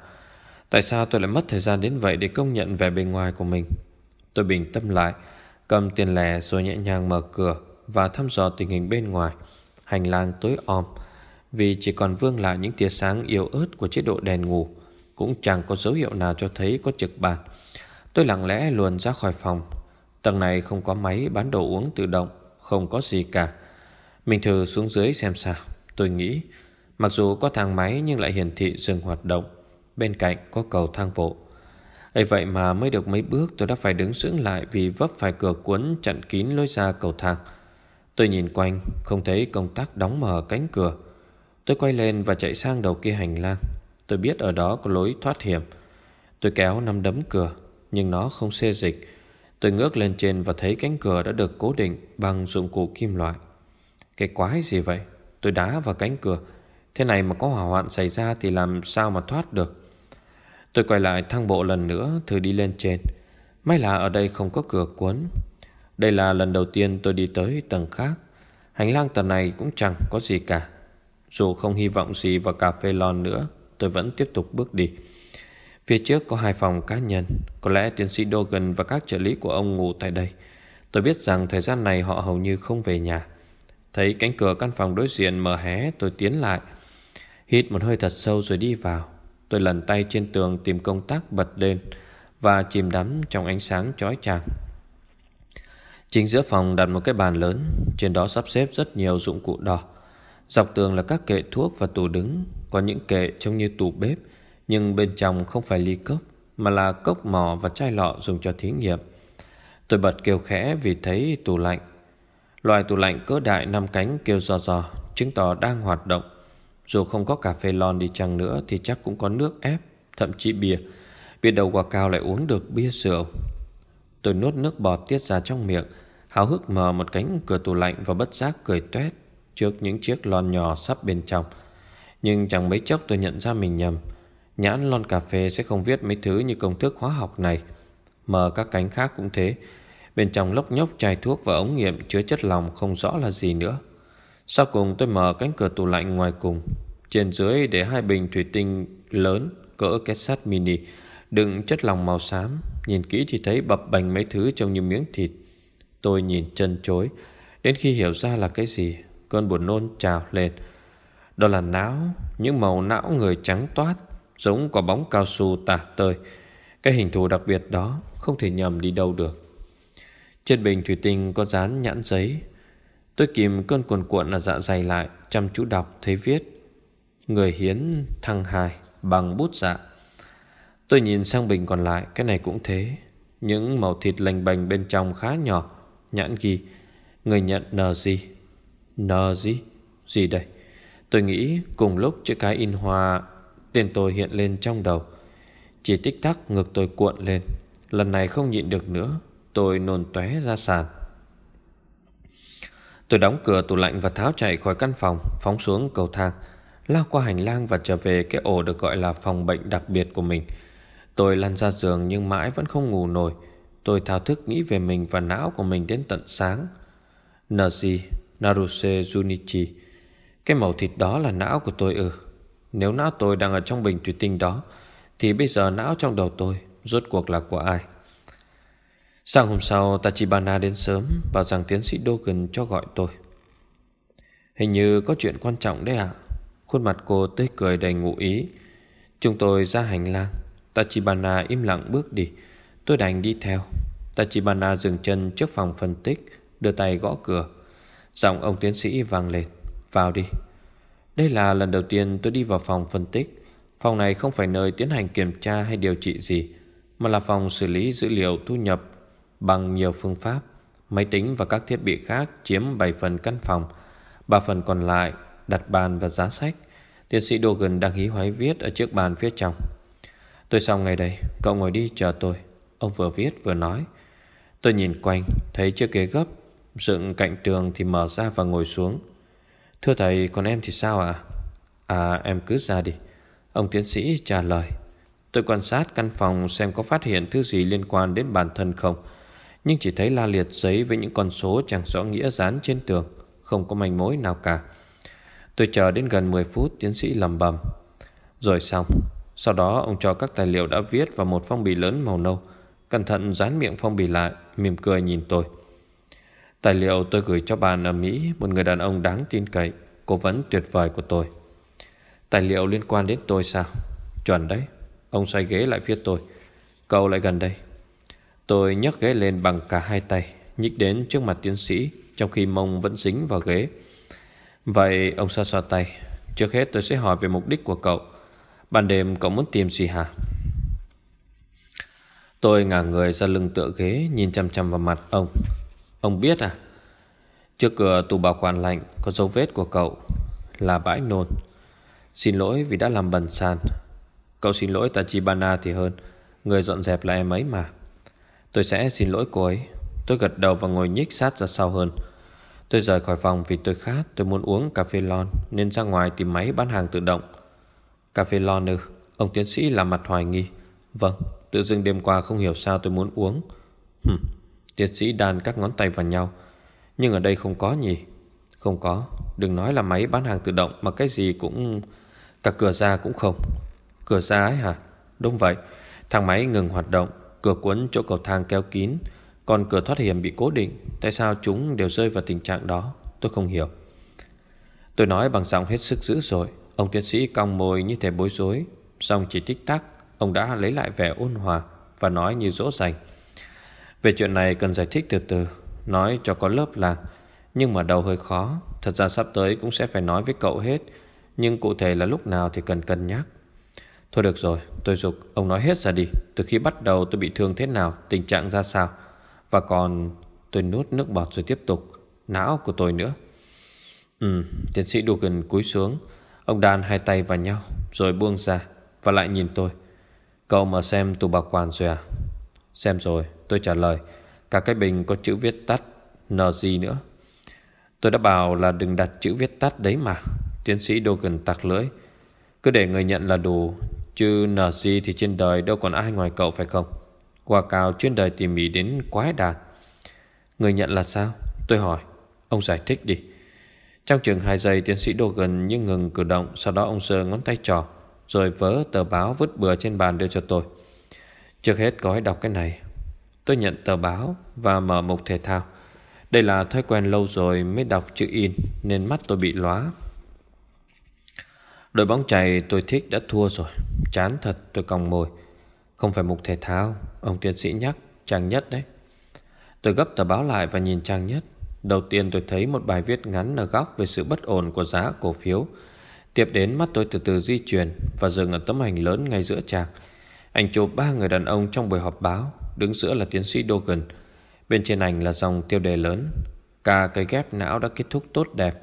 Tại sao tôi lại mất thời gian đến vậy để công nhận vẻ bề ngoài của mình? Tôi bình tâm lại, Cầm tiền lẻ rồi nhẹ nhàng mở cửa Và thăm dò tình hình bên ngoài. Hành lang tối om, Vì chỉ còn vương lại những tia sáng yếu ớt của chế độ đèn ngủ, cũng chẳng có dấu hiệu nào cho thấy có trực ban. Tôi lặng lẽ luồn ra khỏi phòng. Tầng này không có máy bán đồ uống tự động, Không có gì cả. Mình thử xuống dưới xem sao Tôi nghĩ Mặc dù có thang máy nhưng lại hiển thị dừng hoạt động Bên cạnh có cầu thang bộ ấy vậy mà mới được mấy bước tôi đã phải đứng sững lại vì vấp phải cửa cuốn chặn kín lối ra cầu thang. Tôi nhìn quanh, không thấy công tắc đóng mở cánh cửa. Tôi quay lên và chạy sang đầu kia hành lang. Tôi biết ở đó có lối thoát hiểm Tôi kéo năm đấm cửa Nhưng nó không xê dịch Tôi ngước lên trên và thấy cánh cửa đã được cố định Bằng dụng cụ kim loại cái quái gì vậy? Tôi đá vào cánh cửa. Thế này mà có hỏa hoạn xảy ra Thì làm sao mà thoát được? Tôi quay lại thang bộ lần nữa Thử đi lên trên. May là ở đây không có cửa cuốn. Đây là lần đầu tiên tôi đi tới tầng khác. Hành lang tầng này cũng chẳng có gì cả. Dù không hy vọng gì vào cà phê lon nữa tôi vẫn tiếp tục bước đi. Phía trước có hai phòng cá nhân, có lẽ tiến sĩ Dogan và các trợ lý của ông ngủ tại đây. Tôi biết rằng thời gian này họ hầu như không về nhà. Thấy cánh cửa căn phòng đối diện mở hé, tôi tiến lại. Hít một hơi thật sâu rồi đi vào. Tôi lần tay trên tường tìm công tắc bật lên và chìm đắm trong ánh sáng chói chang. Chính giữa phòng đặt một cái bàn lớn, trên đó sắp xếp rất nhiều dụng cụ đỏ. Dọc tường là các kệ thuốc và tủ đứng, có những kệ trông như tủ bếp, nhưng bên trong không phải ly cốc, mà là cốc mỏ và chai lọ dùng cho thí nghiệm. Tôi bật kêu khẽ vì thấy tủ lạnh. Loại tủ lạnh cỡ đại năm cánh kêu giò giò, chứng tỏ đang hoạt động. Dù không có cà phê lon đi chăng nữa thì chắc cũng có nước ép, thậm chí bia. Biết đầu quả cao lại uống được bia rượu. Tôi nuốt nước bọt tiết ra trong miệng, háo hức mở một cánh cửa tủ lạnh và bất giác cười tuét trước những chiếc lon nhỏ sắp bên trong. Nhưng chẳng mấy chốc tôi nhận ra mình nhầm. Nhãn lon cà phê sẽ không viết mấy thứ như công thức hóa học này. Mở các cánh khác cũng thế. Bên trong lốc nhốc chai thuốc và ống nghiệm chứa chất lòng không rõ là gì nữa. Sau cùng tôi mở cánh cửa tủ lạnh ngoài cùng. Trên dưới để hai bình thủy tinh lớn cỡ két sắt mini đựng chất lòng màu xám. Nhìn kỹ thì thấy bập bành mấy thứ trông như miếng thịt. Tôi nhìn chân chối. Đến khi hiểu ra là cái gì, cơn buồn nôn trào lên. Đó là não, những màu não người trắng toát, giống quả bóng cao su tả tơi. Cái hình thù đặc biệt đó không thể nhầm đi đâu được. Trên bình thủy tinh có dán nhãn giấy. Tôi kìm cơn cuồn cuộn ở dạ dày lại, chăm chú đọc thấy viết. Người hiến thăng hài bằng bút dạ. Tôi nhìn sang bình còn lại, cái này cũng thế. Những màu thịt lành bành bên trong khá nhỏ, nhãn ghi. Người nhận N gì? N gì? Gì đây? Tôi nghĩ cùng lúc chữ cái in hoa Tên tôi hiện lên trong đầu Chỉ tích tắc ngực tôi cuộn lên Lần này không nhịn được nữa Tôi nôn tóe ra sàn. Tôi đóng cửa tủ lạnh và tháo chạy khỏi căn phòng, Phóng xuống cầu thang, Lao qua hành lang và trở về cái ổ được gọi là phòng bệnh đặc biệt của mình. Tôi lăn ra giường nhưng mãi vẫn không ngủ nổi. Tôi thao thức nghĩ về mình và não của mình đến tận sáng. Nazi Naruse Junichi, Cái màu thịt đó là não của tôi ư. Nếu não tôi đang ở trong bình thủy tinh đó, Thì bây giờ não trong đầu tôi Rốt cuộc là của ai? Sáng hôm sau, Tachibana đến sớm, Bảo rằng tiến sĩ Dogen cho gọi tôi. Hình như có chuyện quan trọng đấy ạ. Khuôn mặt cô tươi cười đầy ngụ ý. Chúng tôi ra hành lang. Tachibana im lặng bước đi. Tôi đành đi theo. Tachibana dừng chân trước phòng phân tích, Đưa tay gõ cửa. Giọng ông tiến sĩ vang lên. Vào đi. Đây là lần đầu tiên tôi đi vào phòng phân tích. Phòng này không phải nơi tiến hành kiểm tra hay điều trị gì, Mà là phòng xử lý dữ liệu thu nhập Bằng nhiều phương pháp, Máy tính và các thiết bị khác chiếm 7 phần căn phòng 3 phần còn lại đặt bàn và giá sách. Tiến sĩ Dogan đang hí hoái viết ở chiếc bàn phía trong. Tôi xong ngày đây, Cậu ngồi đi chờ tôi. Ông vừa viết vừa nói. Tôi nhìn quanh, Thấy chiếc ghế gấp, Dựng cạnh tường thì mở ra và ngồi xuống. Thưa thầy, còn em thì sao ạ? À? em cứ ra đi. Ông tiến sĩ trả lời. Tôi quan sát căn phòng xem có phát hiện thứ gì liên quan đến bản thân không. Nhưng chỉ thấy la liệt giấy với những con số chẳng rõ nghĩa dán trên tường, Không có manh mối nào cả. Tôi chờ đến gần 10 phút, tiến sĩ lầm bầm Rồi xong. Sau đó, ông cho các tài liệu đã viết vào một phong bì lớn màu nâu. Cẩn thận dán miệng phong bì lại, Mỉm cười nhìn tôi. Tài liệu tôi gửi cho bạn ở Mỹ, Một người đàn ông đáng tin cậy. Cố vấn tuyệt vời của tôi. Tài liệu liên quan đến tôi sao? Chuẩn đấy. Ông xoay ghế lại phía tôi. Cậu lại gần đây. Tôi nhấc ghế lên bằng cả hai tay, Nhích đến trước mặt tiến sĩ, Trong khi mông vẫn dính vào ghế. Vậy ông xoa xoa tay. Trước hết tôi sẽ hỏi về mục đích của cậu. Ban đêm cậu muốn tìm gì hả? Tôi ngả người ra lưng tựa ghế, Nhìn chăm chăm vào mặt ông. Ông biết à? Trước cửa tủ bảo quản lạnh, Có dấu vết của cậu. Là bãi nôn. Xin lỗi vì đã làm bẩn sàn. Cậu xin lỗi Tachibana thì hơn. Người dọn dẹp là em ấy mà. Tôi sẽ xin lỗi cô ấy. Tôi gật đầu và ngồi nhích sát ra sau hơn. Tôi rời khỏi phòng vì tôi khát, Tôi muốn uống cà phê lon, Nên ra ngoài tìm máy bán hàng tự động. Cà phê lon ư? Ông tiến sĩ làm mặt hoài nghi. Vâng Tự dưng đêm qua không hiểu sao tôi muốn uống. Hừm, Tiến sĩ đan các ngón tay vào nhau. Nhưng ở đây không có nhỉ? Không có. Đừng nói là máy bán hàng tự động, Mà cái gì cũng, Cả cửa ra cũng không. Cửa ra ấy hả? Đúng vậy. Thang máy ngừng hoạt động. Cửa cuốn chỗ cầu thang kéo kín, Còn cửa thoát hiểm bị cố định. Tại sao chúng đều rơi vào tình trạng đó? Tôi không hiểu. Tôi nói bằng giọng hết sức dữ rồi Ông tiến sĩ cong môi như thể bối rối. Xong chỉ tích tắc, Ông đã lấy lại vẻ ôn hòa Và nói như dỗ dành. Về chuyện này cần giải thích từ từ. Nói cho có lớp làng Nhưng mà đầu hơi khó. Thật ra sắp tới cũng sẽ phải nói với cậu hết. Nhưng cụ thể là lúc nào thì cần cân nhắc. Thôi được rồi, Tôi dục ông nói hết ra đi. Từ khi bắt đầu tôi bị thương thế nào, Tình trạng ra sao? Và còn tôi nuốt nước bọt rồi tiếp tục. Não của tôi nữa. Ừ Tiến sĩ Dugan cúi xuống. Ông đan hai tay vào nhau, Rồi buông ra Và lại nhìn tôi. Cậu mà xem tủ bảo quản rồi à? Xem rồi, tôi trả lời. Cả cái bình có chữ viết tắt, N gì nữa. Tôi đã bảo là đừng đặt chữ viết tắt đấy mà. Tiến sĩ Dogan tặc lưỡi. Cứ để người nhận là đủ Chứ N gì thì trên đời đâu còn ai ngoài cậu, phải không? Quả cào chuyên đời tỉ mỉ đến quái đà. Người nhận là sao? Tôi hỏi. Ông giải thích đi. Trong chừng hai giây, tiến sĩ Dogan như ngừng cử động, Sau đó ông sờ ngón tay trò, Rồi vớ tờ báo vứt bừa trên bàn đưa cho tôi. Trước hết có hãy đọc cái này. Tôi nhận tờ báo Và mở mục thể thao. Đây là thói quen lâu rồi mới đọc chữ in, Nên mắt tôi bị lóa. Đội bóng chày tôi thích đã thua rồi. Chán thật, tôi còng môi Không phải mục thể thao, Ông tiến sĩ nhắc, trang nhất đấy. Tôi gấp tờ báo lại và nhìn trang nhất. Đầu tiên tôi thấy một bài viết ngắn ở góc Về sự bất ổn của giá cổ phiếu. Tiếp đến mắt tôi từ từ di chuyển Và dừng ở tấm ảnh lớn ngay giữa trang Ảnh chụp ba người đàn ông trong buổi họp báo, Đứng giữa là tiến sĩ Dogan. Bên trên ảnh là dòng tiêu đề lớn. Ca cây ghép não đã kết thúc tốt đẹp.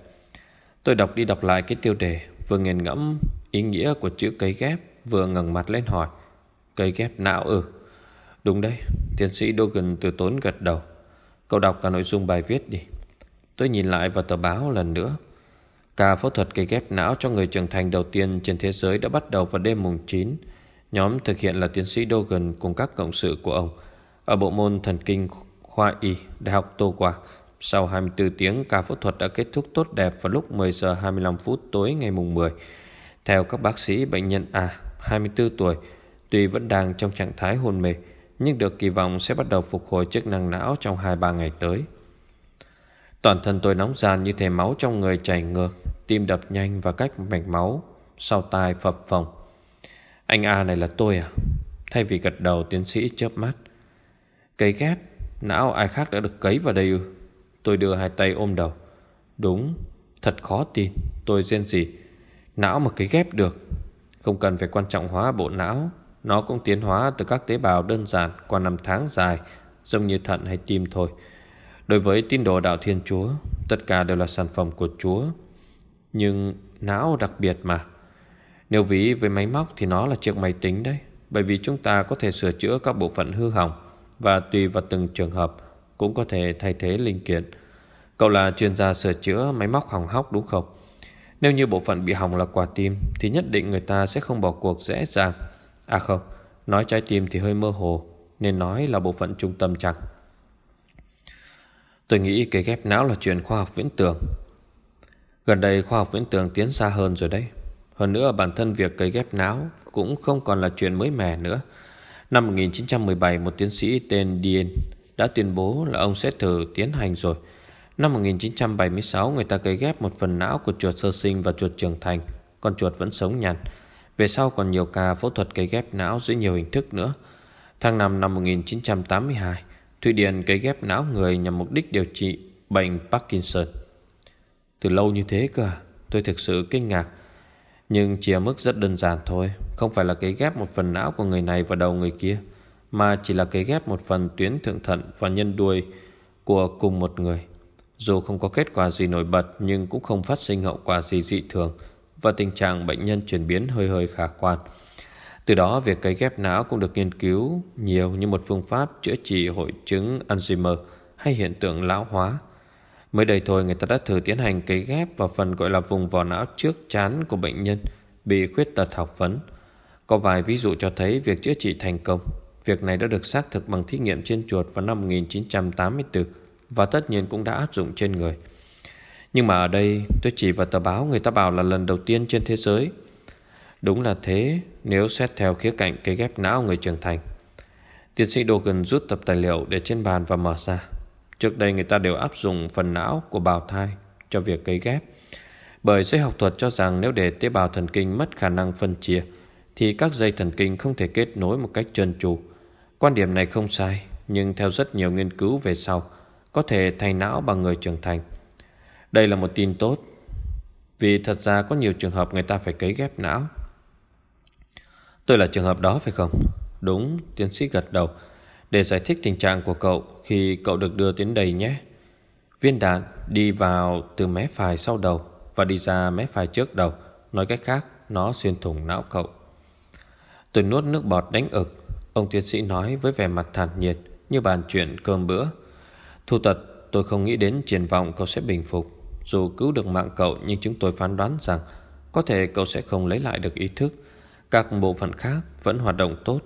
Tôi đọc đi đọc lại cái tiêu đề. Vừa nghiền ngẫm ý nghĩa của chữ cây ghép, Vừa ngẩng mặt lên hỏi Cây ghép não ừ Đúng đấy, Tiến sĩ Dogan từ tốn gật đầu. Cậu đọc cả nội dung bài viết đi. Tôi nhìn lại vào tờ báo lần nữa. Ca phẫu thuật cây ghép não cho người trưởng thành đầu tiên trên thế giới đã bắt đầu vào đêm mùng 9 Nhóm thực hiện là tiến sĩ Dogan cùng các cộng sự của ông Ở bộ môn thần kinh khoa y Đại học Tô sau 24 tiếng, ca phẫu thuật đã kết thúc tốt đẹp vào lúc 10 giờ 25 phút tối ngày mùng 10 Theo các bác sĩ, bệnh nhân A 24 tuổi, Tuy vẫn đang trong trạng thái hôn mê, Nhưng được kỳ vọng sẽ bắt đầu phục hồi chức năng não trong 2-3 ngày tới. Toàn thân tôi nóng ràn như thể máu trong người chảy ngược, Tim đập nhanh và cách mạch máu Sau tai phập phồng. Anh A này là tôi à? Thay vì gật đầu, tiến sĩ chớp mắt. Cấy ghép, Não ai khác đã được cấy vào đây ư? Tôi đưa hai tay ôm đầu. Đúng, Thật khó tin. Tôi rên gì Não mà cái ghép được. Không cần phải quan trọng hóa bộ não. Nó cũng tiến hóa từ các tế bào đơn giản Qua năm tháng dài, Giống như thận hay tim thôi. Đối với tín đồ đạo Thiên Chúa, Tất cả đều là sản phẩm của Chúa. Nhưng não đặc biệt mà. Nếu ví với máy móc Thì nó là chiếc máy tính đấy. Bởi vì chúng ta có thể sửa chữa các bộ phận hư hỏng Và tùy vào từng trường hợp. Cũng có thể thay thế linh kiện. Cậu là chuyên gia sửa chữa máy móc hỏng hóc đúng không? Nếu như bộ phận bị hỏng là quả tim, Thì nhất định người ta sẽ không bỏ cuộc dễ dàng. À không, Nói trái tim thì hơi mơ hồ, Nên nói là bộ phận trung tâm chẳng Tôi nghĩ cái ghép não là chuyện khoa học viễn tưởng. Gần đây khoa học viễn tưởng tiến xa hơn rồi đấy. Hơn nữa, bản thân việc cấy ghép não Cũng không còn là chuyện mới mẻ nữa. Năm 1917 một tiến sĩ tên Dien đã tuyên bố là ông sẽ thử tiến hành rồi Năm 1976 người ta cấy ghép một phần não của chuột sơ sinh và chuột trưởng thành Con chuột vẫn sống nhàn Về sau còn nhiều ca phẫu thuật cấy ghép não dưới nhiều hình thức nữa Tháng 5 năm 1982 Thụy Điển cấy ghép não người nhằm mục đích điều trị bệnh Parkinson. Từ lâu như thế cơ? À? Tôi thực sự kinh ngạc. Nhưng chỉ ở mức rất đơn giản thôi. Không phải là cấy ghép một phần não của người này vào đầu người kia. Mà chỉ là cấy ghép một phần tuyến thượng thận và nhân đuôi của cùng một người. Dù không có kết quả gì nổi bật, nhưng cũng không phát sinh hậu quả gì dị thường và tình trạng bệnh nhân chuyển biến hơi hơi khả quan. Từ đó, việc cấy ghép não cũng được nghiên cứu nhiều như một phương pháp chữa trị hội chứng Alzheimer hay hiện tượng lão hóa. Mới đây thôi, người ta đã thử tiến hành cấy ghép vào phần gọi là vùng vỏ não trước chán của bệnh nhân bị khuyết tật học vấn. Có vài ví dụ cho thấy việc chữa trị thành công. Việc này đã được xác thực bằng thí nghiệm trên chuột vào năm 1984 và tất nhiên cũng đã áp dụng trên người. Nhưng mà ở đây, tôi chỉ vào tờ báo người ta bảo là lần đầu tiên trên thế giới Đúng là thế, Nếu xét theo khía cạnh cây ghép não người trưởng thành Tiến sĩ Dogan rút tập tài liệu để trên bàn và mở ra. Trước đây người ta đều áp dụng phần não của bào thai cho việc cấy ghép. Bởi giới học thuật cho rằng nếu để tế bào thần kinh mất khả năng phân chia, thì các dây thần kinh không thể kết nối một cách trơn tru. Quan điểm này không sai, nhưng theo rất nhiều nghiên cứu về sau, có thể thay não bằng người trưởng thành. Đây là một tin tốt, vì thật ra có nhiều trường hợp người ta phải cấy ghép não. Tôi là trường hợp đó phải không? Đúng, tiến sĩ gật đầu. Để giải thích tình trạng của cậu khi cậu được đưa đến đây nhé. Viên đạn đi vào từ mé phải sau đầu và đi ra mé phải trước đầu. Nói cách khác, nó xuyên thủng não cậu. Tôi nuốt nước bọt đánh ực. Ông tiến sĩ nói với vẻ mặt thản nhiệt như bàn chuyện cơm bữa. Thu tật, tôi không nghĩ đến triển vọng cậu sẽ bình phục. Dù cứu được mạng cậu nhưng chúng tôi phán đoán rằng có thể cậu sẽ không lấy lại được ý thức. Các bộ phận khác vẫn hoạt động tốt.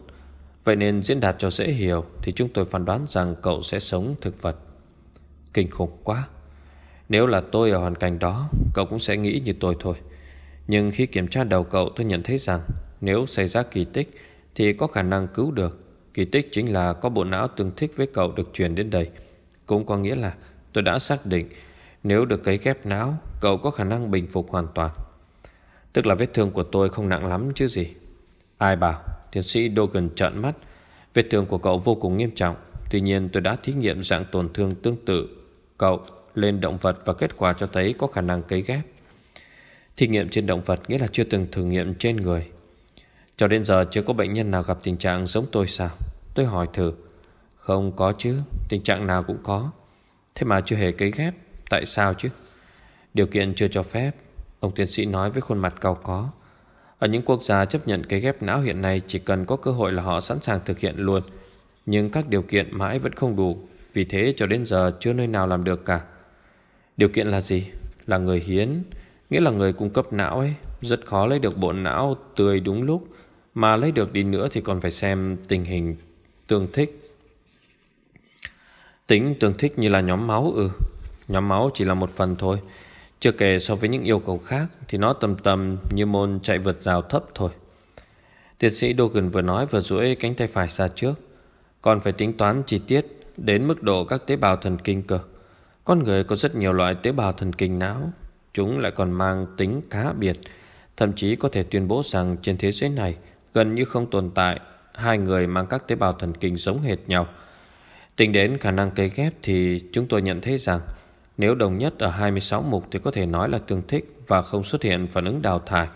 Vậy nên diễn đạt cho dễ hiểu thì chúng tôi phán đoán rằng cậu sẽ sống thực vật. Kinh khủng quá. Nếu là tôi ở hoàn cảnh đó, cậu cũng sẽ nghĩ như tôi thôi. Nhưng khi kiểm tra đầu cậu tôi nhận thấy rằng nếu xảy ra kỳ tích thì có khả năng cứu được. Kỳ tích chính là có bộ não tương thích với cậu được truyền đến đây. Cũng có nghĩa là tôi đã xác định nếu được cấy ghép não, cậu có khả năng bình phục hoàn toàn. Tức là vết thương của tôi không nặng lắm chứ gì. Ai bảo, tiến sĩ Dogan trợn mắt. Vết thương của cậu vô cùng nghiêm trọng. Tuy nhiên tôi đã thí nghiệm dạng tổn thương tương tự. Cậu lên động vật và kết quả cho thấy có khả năng cấy ghép. Thí nghiệm trên động vật nghĩa là chưa từng thử nghiệm trên người. Cho đến giờ chưa có bệnh nhân nào gặp tình trạng giống tôi sao? Tôi hỏi thử. Không có chứ, tình trạng nào cũng có. Thế mà chưa hề cấy ghép, tại sao chứ? Điều kiện chưa cho phép, ông tiến sĩ nói với khuôn mặt cao có. Ở những quốc gia chấp nhận cấy ghép não hiện nay chỉ cần có cơ hội là họ sẵn sàng thực hiện luôn. Nhưng các điều kiện mãi vẫn không đủ, vì thế cho đến giờ chưa nơi nào làm được cả. Điều kiện là gì? Là người hiến, nghĩa là người cung cấp não ấy, rất khó lấy được bộ não tươi đúng lúc, mà lấy được đi nữa thì còn phải xem tình hình tương thích. Tính tương thích như là nhóm máu ừ. Nhóm máu chỉ là một phần thôi. Chưa kể so với những yêu cầu khác thì nó tầm tầm như môn chạy vượt rào thấp thôi. Tiến sĩ Dogen vừa nói vừa duỗi cánh tay phải ra trước. Còn phải tính toán chi tiết đến mức độ các tế bào thần kinh cơ. Con người có rất nhiều loại tế bào thần kinh não. Chúng lại còn mang tính cá biệt. Thậm chí có thể tuyên bố rằng trên thế giới này gần như không tồn tại hai người mang các tế bào thần kinh giống hệt nhau. Tính đến khả năng cấy ghép thì chúng tôi nhận thấy rằng nếu đồng nhất ở 26 mục thì có thể nói là tương thích và không xuất hiện phản ứng đào thải.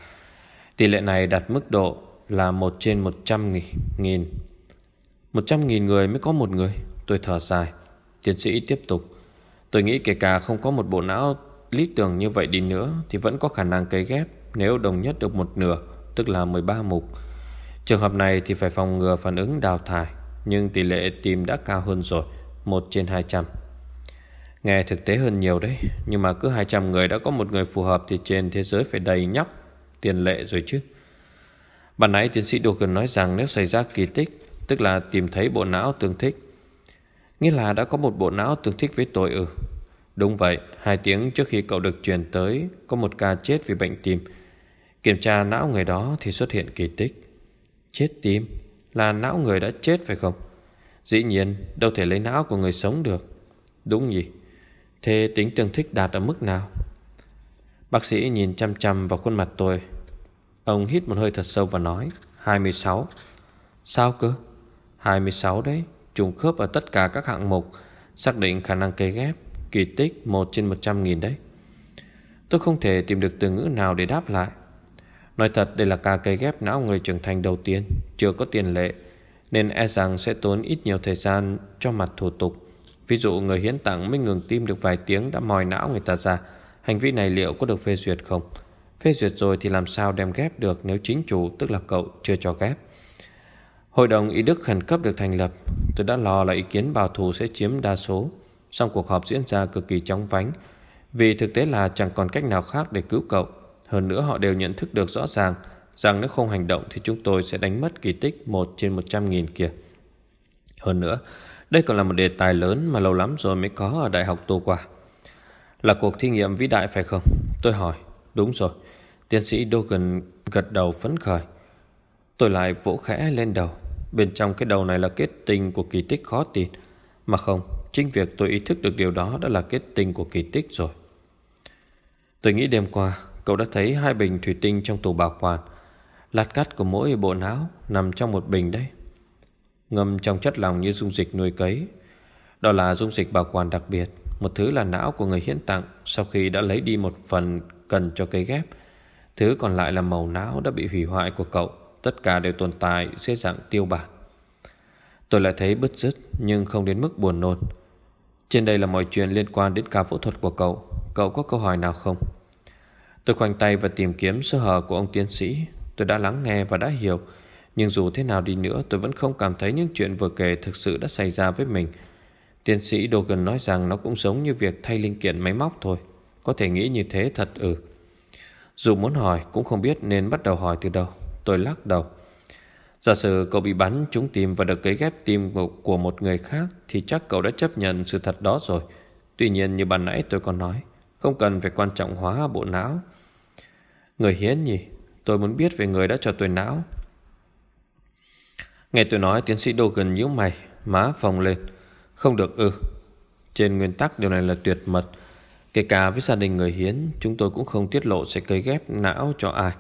Tỷ lệ này đạt mức độ là 1 trên 100 nghìn. 100 nghìn người mới có một người. Tôi thở dài. Tiến sĩ tiếp tục. Tôi nghĩ kể cả không có một bộ não lý tưởng như vậy đi nữa thì vẫn có khả năng cấy ghép nếu đồng nhất được một nửa, tức là 13 mục. Trường hợp này thì phải phòng ngừa phản ứng đào thải, Nhưng tỷ lệ tìm đã cao hơn rồi 1 trên 200 Nghe thực tế hơn nhiều đấy, Nhưng mà cứ 200 người đã có một người phù hợp Thì trên thế giới phải đầy nhóc, Tiền lệ rồi chứ. Bạn nãy tiến sĩ Dogan nói rằng Nếu xảy ra kỳ tích, Tức là tìm thấy bộ não tương thích, Nghĩa là đã có một bộ não tương thích với tôi ừ Đúng vậy, Hai tiếng trước khi cậu được truyền tới, Có một ca chết vì bệnh tim. Kiểm tra não người đó thì xuất hiện kỳ tích. Chết tim Là não người đã chết phải không? Dĩ nhiên, đâu thể lấy não của người sống được. Đúng nhỉ? Thế tính tương thích đạt ở mức nào? Bác sĩ nhìn chăm chăm vào khuôn mặt tôi. Ông hít một hơi thật sâu và nói 26 Sao cơ? 26 đấy, Trùng khớp ở tất cả các hạng mục, Xác định khả năng cây ghép, Kỳ tích 1 trên 100 nghìn đấy. Tôi không thể tìm được từ ngữ nào để đáp lại. Nói thật, đây là ca cây ghép não người trưởng thành đầu tiên, Chưa có tiền lệ, Nên e rằng sẽ tốn ít nhiều thời gian cho mặt thủ tục. Ví dụ, người hiến tặng mới ngừng tim được vài tiếng đã mòi não người ta ra, Hành vi này liệu có được phê duyệt không? Phê duyệt rồi thì làm sao đem ghép được nếu chính chủ, tức là cậu, chưa cho ghép? Hội đồng ý đức khẩn cấp được thành lập. Tôi đã lo là ý kiến bảo thủ sẽ chiếm đa số. Song cuộc họp diễn ra cực kỳ chóng vánh. Vì thực tế là chẳng còn cách nào khác để cứu cậu hơn nữa họ đều nhận thức được rõ ràng rằng nếu không hành động thì chúng tôi sẽ đánh mất kỳ tích 1 trên 100 nghìn kia. Hơn nữa, đây còn là một đề tài lớn mà lâu lắm rồi mới có ở Đại học Tô Quả. Là cuộc thí nghiệm vĩ đại phải không? Tôi hỏi. Đúng rồi. Tiến sĩ Dogan gật đầu phấn khởi. Tôi lại vỗ khẽ lên đầu. Bên trong cái đầu này là kết tinh của kỳ tích khó tin Mà không Chính việc tôi ý thức được điều đó Đã là kết tinh của kỳ tích rồi Tôi nghĩ đêm qua Cậu đã thấy hai bình thủy tinh trong tủ bảo quản. Lát cắt của mỗi bộ não Nằm trong một bình đấy. Ngâm trong chất lòng như dung dịch nuôi cấy. Đó là dung dịch bảo quản đặc biệt, Một thứ là não của người hiến tặng Sau khi đã lấy đi một phần cần cho cây ghép. Thứ còn lại là màu não đã bị hủy hoại của cậu, Tất cả đều tồn tại dưới dạng tiêu bản. Tôi lại thấy bứt rứt, Nhưng không đến mức buồn nôn. Trên đây là mọi chuyện liên quan đến ca phẫu thuật của cậu. Cậu có câu hỏi nào không? Tôi khoanh tay và tìm kiếm sơ hở của ông tiến sĩ. Tôi đã lắng nghe và đã hiểu. Nhưng dù thế nào đi nữa, Tôi vẫn không cảm thấy những chuyện vừa kể Thực sự đã xảy ra với mình. Tiến sĩ Dogan nói rằng nó cũng giống như việc thay linh kiện máy móc thôi. Có thể nghĩ như thế thật ừ. Dù muốn hỏi, cũng không biết nên bắt đầu hỏi từ đâu. Tôi lắc đầu. Giả sử cậu bị bắn trúng tim và được cấy ghép tim của một người khác, Thì chắc cậu đã chấp nhận sự thật đó rồi. Tuy nhiên, như bàn nãy tôi còn nói, Không cần phải quan trọng hóa bộ não. Người hiến nhỉ? Tôi muốn biết về người đã cho tôi não. Nghe tôi nói, tiến sĩ Dogan nhíu mày, Má phồng lên. Không được ư Trên nguyên tắc, điều này là tuyệt mật. Kể cả với gia đình người hiến, Chúng tôi cũng không tiết lộ sẽ cấy ghép não cho ai.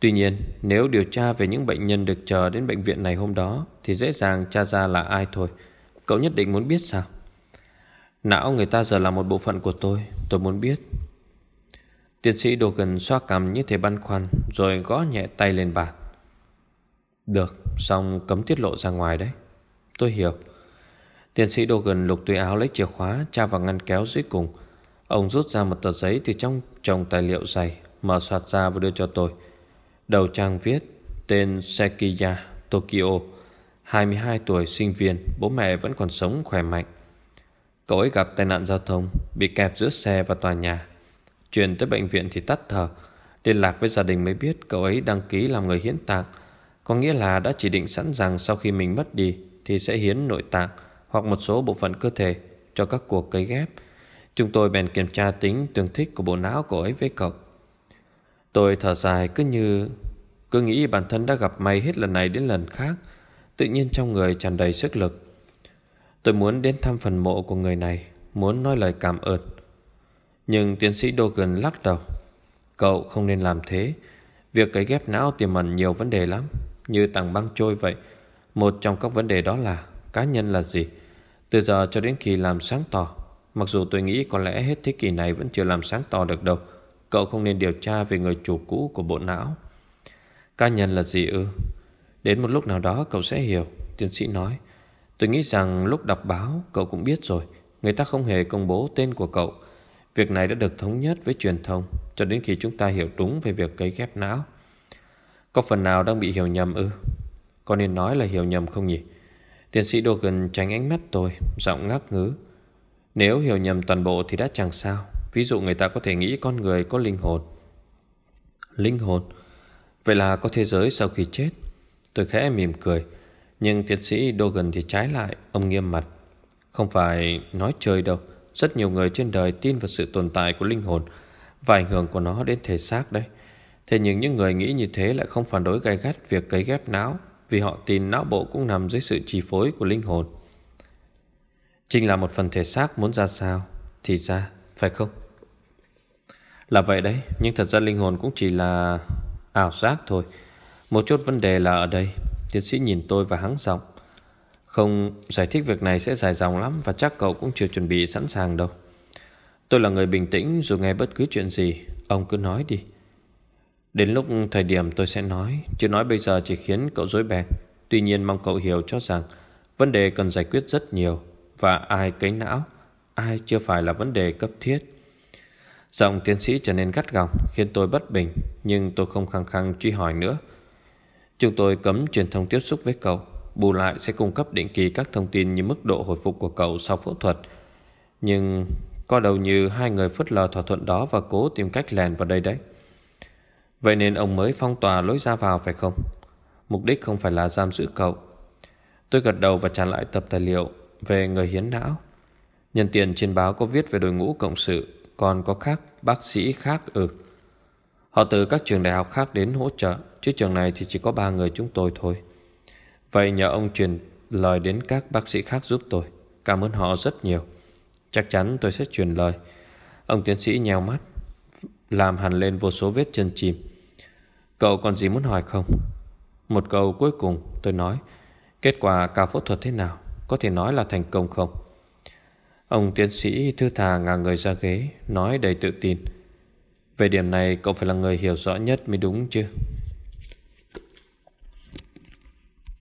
Tuy nhiên, nếu điều tra về những bệnh nhân được chờ đến bệnh viện này hôm đó, Thì dễ dàng tra ra là ai thôi. Cậu nhất định muốn biết sao? Não người ta giờ là một bộ phận của tôi. Tôi muốn biết. Tiến sĩ Dogan xoa cằm như thể băn khoăn, Rồi gõ nhẹ tay lên bàn. Được, Xong cấm tiết lộ ra ngoài đấy. Tôi hiểu. Tiến sĩ Dogan lục túi áo lấy chìa khóa Tra vào ngăn kéo dưới cùng. Ông rút ra một tờ giấy từ trong chồng tài liệu dày, Mở soạt ra và đưa cho tôi. Đầu trang viết, Tên Sekiya Tokyo 22 tuổi, sinh viên, Bố mẹ vẫn còn sống khỏe mạnh. Cậu ấy gặp tai nạn giao thông, Bị kẹp giữa xe và tòa nhà. Chuyển tới bệnh viện thì tắt thở. Liên lạc với gia đình mới biết cậu ấy đăng ký làm người hiến tạng. Có nghĩa là đã chỉ định sẵn rằng sau khi mình mất đi Thì sẽ hiến nội tạng Hoặc một số bộ phận cơ thể Cho các cuộc cấy ghép. Chúng tôi bèn kiểm tra tính tương thích của bộ não cậu ấy với cậu. Tôi thở dài cứ như, Cứ nghĩ bản thân đã gặp may hết lần này đến lần khác. Tự nhiên trong người tràn đầy sức lực. Tôi muốn đến thăm phần mộ của người này, Muốn nói lời cảm ơn. Nhưng tiến sĩ Dogan lắc đầu. Cậu không nên làm thế. Việc cấy ghép não tiềm ẩn nhiều vấn đề lắm. Như tảng băng trôi vậy. Một trong các vấn đề đó là Cá nhân là gì? Từ giờ cho đến khi làm sáng tỏ. Mặc dù tôi nghĩ có lẽ hết thế kỷ này Vẫn chưa làm sáng tỏ được đâu. Cậu không nên điều tra về người chủ cũ của bộ não. Cá nhân là gì ư? Đến một lúc nào đó cậu sẽ hiểu, Tiến sĩ nói. Tôi nghĩ rằng lúc đọc báo, cậu cũng biết rồi. Người ta không hề công bố tên của cậu. Việc này đã được thống nhất với truyền thông, Cho đến khi chúng ta hiểu đúng về việc cấy ghép não. Có phần nào đang bị hiểu nhầm ư? Có nên nói là hiểu nhầm không nhỉ? Tiến sĩ Dogan tránh ánh mắt tôi, Giọng ngắc ngứ. Nếu hiểu nhầm toàn bộ thì đã chẳng sao. Ví dụ người ta có thể nghĩ con người có linh hồn. Linh hồn? Vậy là có thế giới sau khi chết. Tôi khẽ mỉm cười, Nhưng tiến sĩ Dogan thì trái lại, Ông nghiêm mặt. Không phải nói chơi đâu. Rất nhiều người trên đời tin vào sự tồn tại của linh hồn Và ảnh hưởng của nó đến thể xác đấy. Thế nhưng những người nghĩ như thế lại không phản đối gay gắt việc cấy ghép não Vì họ tin não bộ cũng nằm dưới sự chi phối của linh hồn. Chính là một phần thể xác muốn ra sao Thì ra, phải không? Là vậy đấy Nhưng thật ra linh hồn cũng chỉ là ảo giác thôi. Một chút vấn đề là ở đây Tiến sĩ nhìn tôi và hắng giọng. Không giải thích việc này sẽ dài dòng lắm Và chắc cậu cũng chưa chuẩn bị sẵn sàng đâu. Tôi là người bình tĩnh Dù nghe bất cứ chuyện gì Ông cứ nói đi. Đến lúc thời điểm tôi sẽ nói Chứ nói bây giờ chỉ khiến cậu dối bèn Tuy nhiên mong cậu hiểu cho rằng Vấn đề cần giải quyết rất nhiều. Và ai cấy não Ai chưa phải là vấn đề cấp thiết. Giọng tiến sĩ trở nên gắt gỏng khiến tôi bất bình, nhưng tôi không khăng khăng truy hỏi nữa. Chúng tôi cấm truyền thông tiếp xúc với cậu, bù lại sẽ cung cấp định kỳ các thông tin như mức độ hồi phục của cậu sau phẫu thuật. Nhưng có đầu như hai người phớt lờ thỏa thuận đó và cố tìm cách lèn vào đây đấy. Vậy nên ông mới phong tỏa lối ra vào phải không? Mục đích không phải là giam giữ cậu. Tôi gật đầu và trả lại tập tài liệu về người hiến não. Nhân tiền trên báo có viết về đội ngũ cộng sự, còn có khác, bác sĩ khác ừ Họ từ các trường đại học khác đến hỗ trợ, Chứ trường này thì chỉ có ba người chúng tôi thôi Vậy nhờ ông truyền lời đến các bác sĩ khác giúp tôi. Cảm ơn họ rất nhiều. Chắc chắn tôi sẽ truyền lời. Ông tiến sĩ nheo mắt, Làm hẳn lên vô số vết chân chìm Cậu còn gì muốn hỏi không? Một câu cuối cùng tôi nói. Kết quả ca phẫu thuật thế nào? Có thể nói là thành công không? Ông tiến sĩ thư thà ngả người ra ghế, Nói đầy tự tin. Về điểm này cậu phải là người hiểu rõ nhất mới đúng chứ?